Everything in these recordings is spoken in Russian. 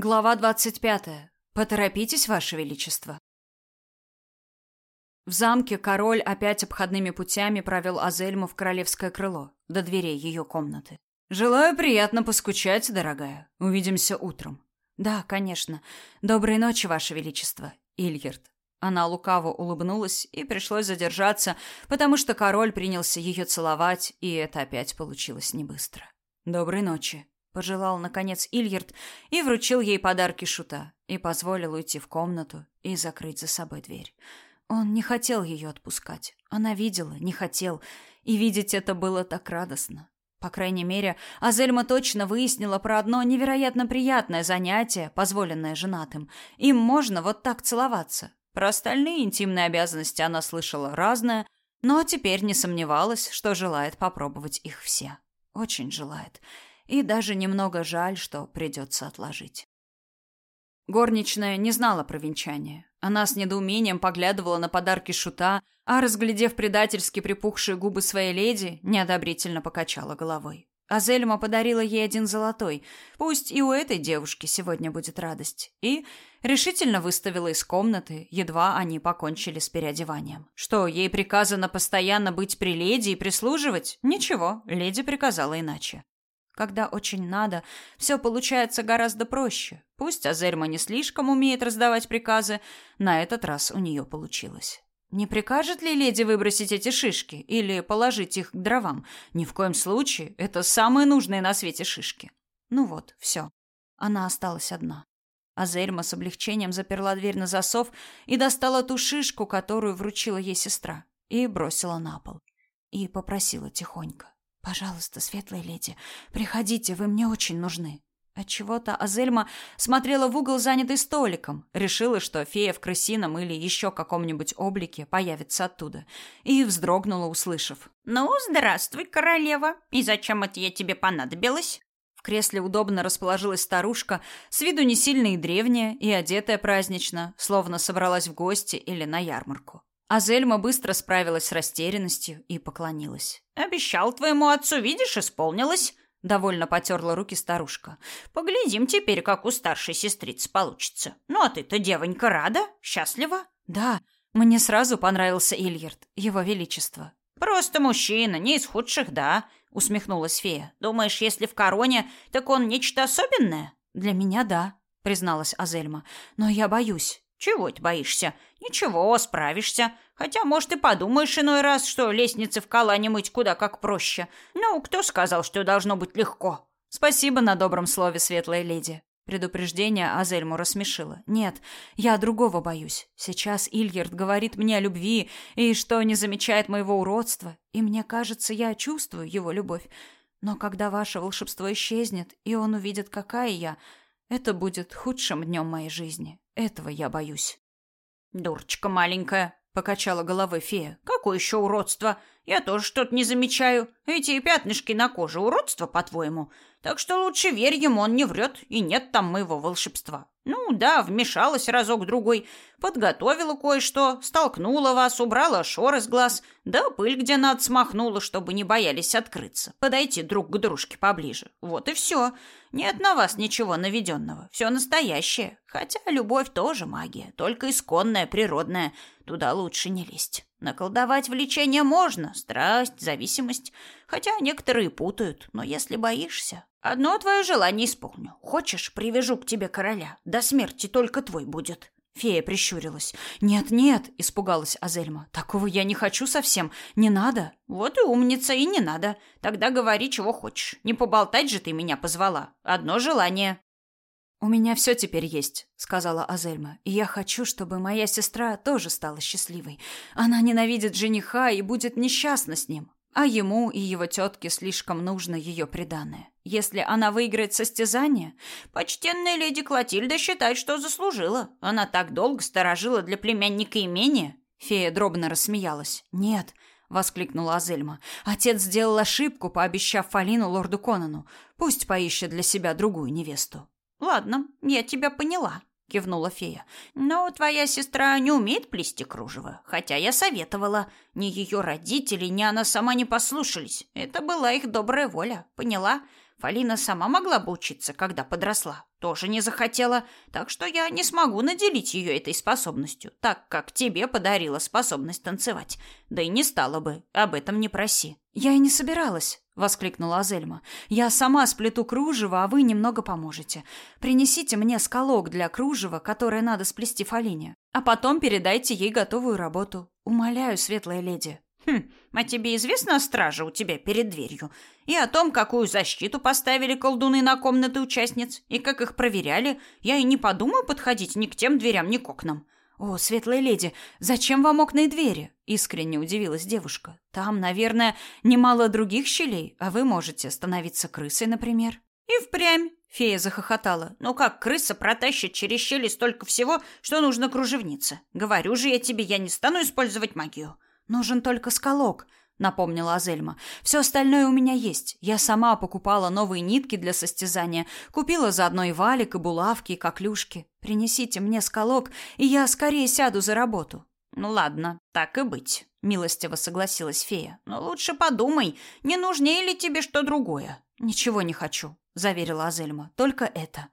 Глава двадцать пятая. Поторопитесь, ваше величество. В замке король опять обходными путями провел Азельму в королевское крыло, до дверей ее комнаты. Желаю приятно поскучать, дорогая. Увидимся утром. Да, конечно. Доброй ночи, ваше величество, Ильгерт. Она лукаво улыбнулась, и пришлось задержаться, потому что король принялся ее целовать, и это опять получилось не быстро. Доброй ночи, пожелал наконец Ильярд и вручил ей подарки шута и позволил уйти в комнату и закрыть за собой дверь. Он не хотел ее отпускать. Она видела, не хотел, и видеть это было так радостно. По крайней мере, Азельма точно выяснила про одно невероятно приятное занятие, позволенное женатым. Им можно вот так целоваться. Про остальные интимные обязанности она слышала разное, но теперь не сомневалась, что желает попробовать их все. Очень желает и даже немного жаль, что придется отложить. Горничная не знала про венчание. Она с недоумением поглядывала на подарки шута, а, разглядев предательски припухшие губы своей леди, неодобрительно покачала головой. Азельма подарила ей один золотой. Пусть и у этой девушки сегодня будет радость. И решительно выставила из комнаты, едва они покончили с переодеванием. Что, ей приказано постоянно быть при леди и прислуживать? Ничего, леди приказала иначе. Когда очень надо, все получается гораздо проще. Пусть Азельма не слишком умеет раздавать приказы, на этот раз у нее получилось. Не прикажет ли леди выбросить эти шишки или положить их к дровам? Ни в коем случае, это самые нужные на свете шишки. Ну вот, все. Она осталась одна. Азельма с облегчением заперла дверь на засов и достала ту шишку, которую вручила ей сестра, и бросила на пол. И попросила тихонько. Пожалуйста, светлая леди, приходите, вы мне очень нужны. Отчего-то Азельма смотрела в угол, занятый столиком, решила, что фея в крысином или еще каком-нибудь облике появится оттуда, и вздрогнула, услышав: "Ну, здравствуй, королева. И зачем это я тебе понадобилась?" В кресле удобно расположилась старушка, с виду не сильно и древняя, и одетая празднично, словно собралась в гости или на ярмарку. Азельма быстро справилась с растерянностью и поклонилась. «Обещал твоему отцу, видишь, исполнилось!» Довольно потерла руки старушка. «Поглядим теперь, как у старшей сестрицы получится. Ну, а ты-то, девонька, рада? Счастлива?» «Да, мне сразу понравился Ильярд, его величество». «Просто мужчина, не из худших, да?» усмехнулась фея. «Думаешь, если в короне, так он нечто особенное?» «Для меня, да», призналась Азельма. «Но я боюсь». Чего ты боишься? Ничего, справишься. Хотя, может, и подумаешь иной раз, что лестницы в Калане мыть куда как проще. Ну, кто сказал, что должно быть легко? Спасибо на добром слове, светлая леди. Предупреждение Азельму рассмешило. Нет, я другого боюсь. Сейчас Ильярд говорит мне о любви и что не замечает моего уродства, и мне кажется, я чувствую его любовь. Но когда ваше волшебство исчезнет, и он увидит, какая я, это будет худшим днем моей жизни. Этого я боюсь. Дурочка маленькая, покачала головой фея. Какое еще уродство? Я тоже что-то не замечаю. Эти пятнышки на коже уродство, по-твоему? Так что лучше верь ему, он не врет, и нет там моего волшебства. Ну да, вмешалась разок-другой, подготовила кое-что, столкнула вас, убрала шоры с глаз, да пыль где надо смахнула, чтобы не боялись открыться, подойти друг к дружке поближе. Вот и все. Нет на вас ничего наведенного, все настоящее. Хотя любовь тоже магия, только исконная, природная, туда лучше не лезть. Наколдовать влечение можно, страсть, зависимость, хотя некоторые путают, но если боишься, Одно твое желание исполню. Хочешь, привяжу к тебе короля. До смерти только твой будет. Фея прищурилась. «Нет, нет», — испугалась Азельма. «Такого я не хочу совсем. Не надо». «Вот и умница, и не надо. Тогда говори, чего хочешь. Не поболтать же ты меня позвала. Одно желание». «У меня все теперь есть», — сказала Азельма. «И я хочу, чтобы моя сестра тоже стала счастливой. Она ненавидит жениха и будет несчастна с ним. А ему и его тетке слишком нужно ее преданное. Если она выиграет состязание, почтенная леди Клотильда считает, что заслужила. Она так долго сторожила для племянника имение. Фея дробно рассмеялась. «Нет», — воскликнула Азельма. «Отец сделал ошибку, пообещав Фалину лорду Конану. Пусть поищет для себя другую невесту». «Ладно, я тебя поняла», кивнула фея. Но твоя сестра не умеет плести кружево, хотя я советовала. Ни ее родители, ни она сама не послушались. Это была их добрая воля, поняла? Фалина сама могла бы учиться, когда подросла. Тоже не захотела, так что я не смогу наделить ее этой способностью, так как тебе подарила способность танцевать. Да и не стала бы, об этом не проси. Я и не собиралась, воскликнула Азельма. Я сама сплету кружево, а вы немного поможете. Принесите мне скалок для кружева, которое надо сплести Фалине, а потом передайте ей готовую работу. Умоляю, светлая леди. Хм, а тебе известно о страже у тебя перед дверью? И о том, какую защиту поставили колдуны на комнаты участниц, и как их проверяли? Я и не подумаю подходить ни к тем дверям, ни к окнам. «О, светлая леди, зачем вам окна и двери?» — искренне удивилась девушка. «Там, наверное, немало других щелей, а вы можете становиться крысой, например». «И впрямь!» — фея захохотала. «Ну как крыса протащит через щели столько всего, что нужно кружевница? Говорю же я тебе, я не стану использовать магию». Нужен только скалок, напомнила Азельма. Все остальное у меня есть. Я сама покупала новые нитки для состязания, купила заодно и валик, и булавки, и коклюшки. Принесите мне скалок, и я скорее сяду за работу. Ну ладно, так и быть, милостиво согласилась фея. Но лучше подумай, не нужнее ли тебе что другое? Ничего не хочу, заверила Азельма. Только это.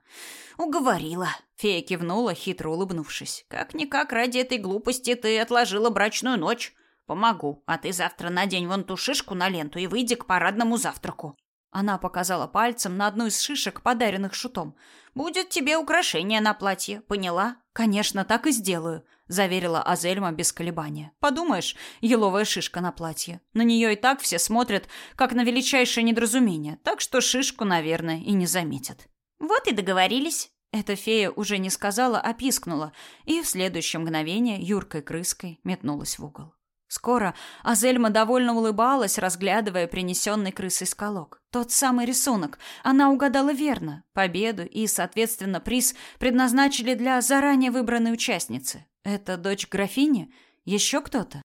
Уговорила. Фея кивнула, хитро улыбнувшись. Как никак ради этой глупости ты отложила брачную ночь. Помогу, а ты завтра надень вон ту шишку на ленту и выйди к парадному завтраку. Она показала пальцем на одну из шишек, подаренных шутом. Будет тебе украшение на платье, поняла? Конечно, так и сделаю, заверила Азельма без колебания. Подумаешь, еловая шишка на платье. На нее и так все смотрят, как на величайшее недоразумение, так что шишку, наверное, и не заметят. Вот и договорились. Эта фея уже не сказала, а пискнула, и в следующее мгновение юркой крыской метнулась в угол. Скоро Азельма довольно улыбалась, разглядывая принесенный крысой скалок. Тот самый рисунок. Она угадала верно. Победу и, соответственно, приз предназначили для заранее выбранной участницы. Это дочь графини? Еще кто-то?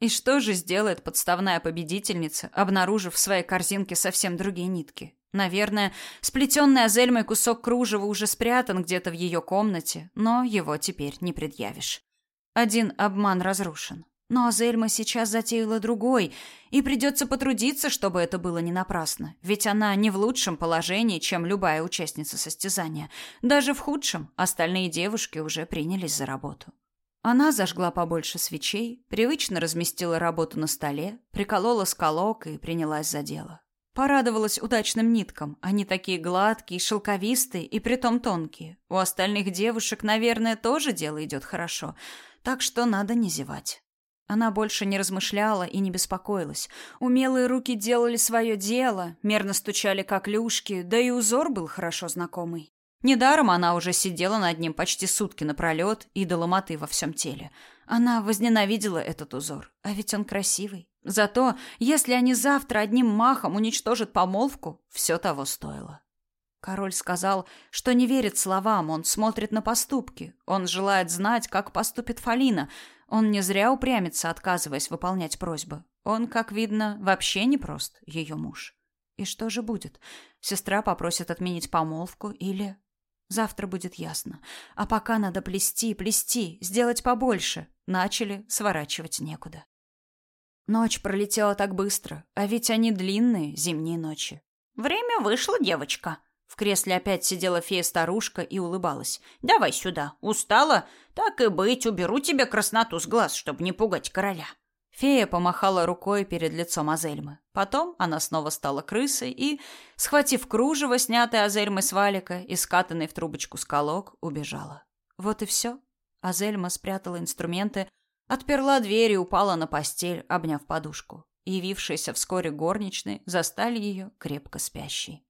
И что же сделает подставная победительница, обнаружив в своей корзинке совсем другие нитки? Наверное, сплетенный Азельмой кусок кружева уже спрятан где-то в ее комнате, но его теперь не предъявишь. Один обман разрушен. Но Азельма сейчас затеяла другой, и придется потрудиться, чтобы это было не напрасно, ведь она не в лучшем положении, чем любая участница состязания. Даже в худшем остальные девушки уже принялись за работу. Она зажгла побольше свечей, привычно разместила работу на столе, приколола скалок и принялась за дело. Порадовалась удачным ниткам. Они такие гладкие, шелковистые и притом тонкие. У остальных девушек, наверное, тоже дело идет хорошо, так что надо не зевать. Она больше не размышляла и не беспокоилась. Умелые руки делали свое дело, мерно стучали как люшки, да и узор был хорошо знакомый. Недаром она уже сидела над ним почти сутки напролет и до ломоты во всем теле. Она возненавидела этот узор, а ведь он красивый. Зато, если они завтра одним махом уничтожат помолвку, все того стоило. Король сказал, что не верит словам, он смотрит на поступки. Он желает знать, как поступит Фалина, он не зря упрямится, отказываясь выполнять просьбы. Он, как видно, вообще не прост, ее муж. И что же будет? Сестра попросит отменить помолвку или... Завтра будет ясно. А пока надо плести, плести, сделать побольше. Начали, сворачивать некуда. Ночь пролетела так быстро, а ведь они длинные, зимние ночи. «Время вышло, девочка», в кресле опять сидела фея-старушка и улыбалась. «Давай сюда. Устала? Так и быть, уберу тебе красноту с глаз, чтобы не пугать короля». Фея помахала рукой перед лицом Азельмы. Потом она снова стала крысой и, схватив кружево, снятое Азельмой с валика и скатанный в трубочку скалок, убежала. Вот и все. Азельма спрятала инструменты, отперла дверь и упала на постель, обняв подушку. Явившиеся вскоре горничные застали ее крепко спящей.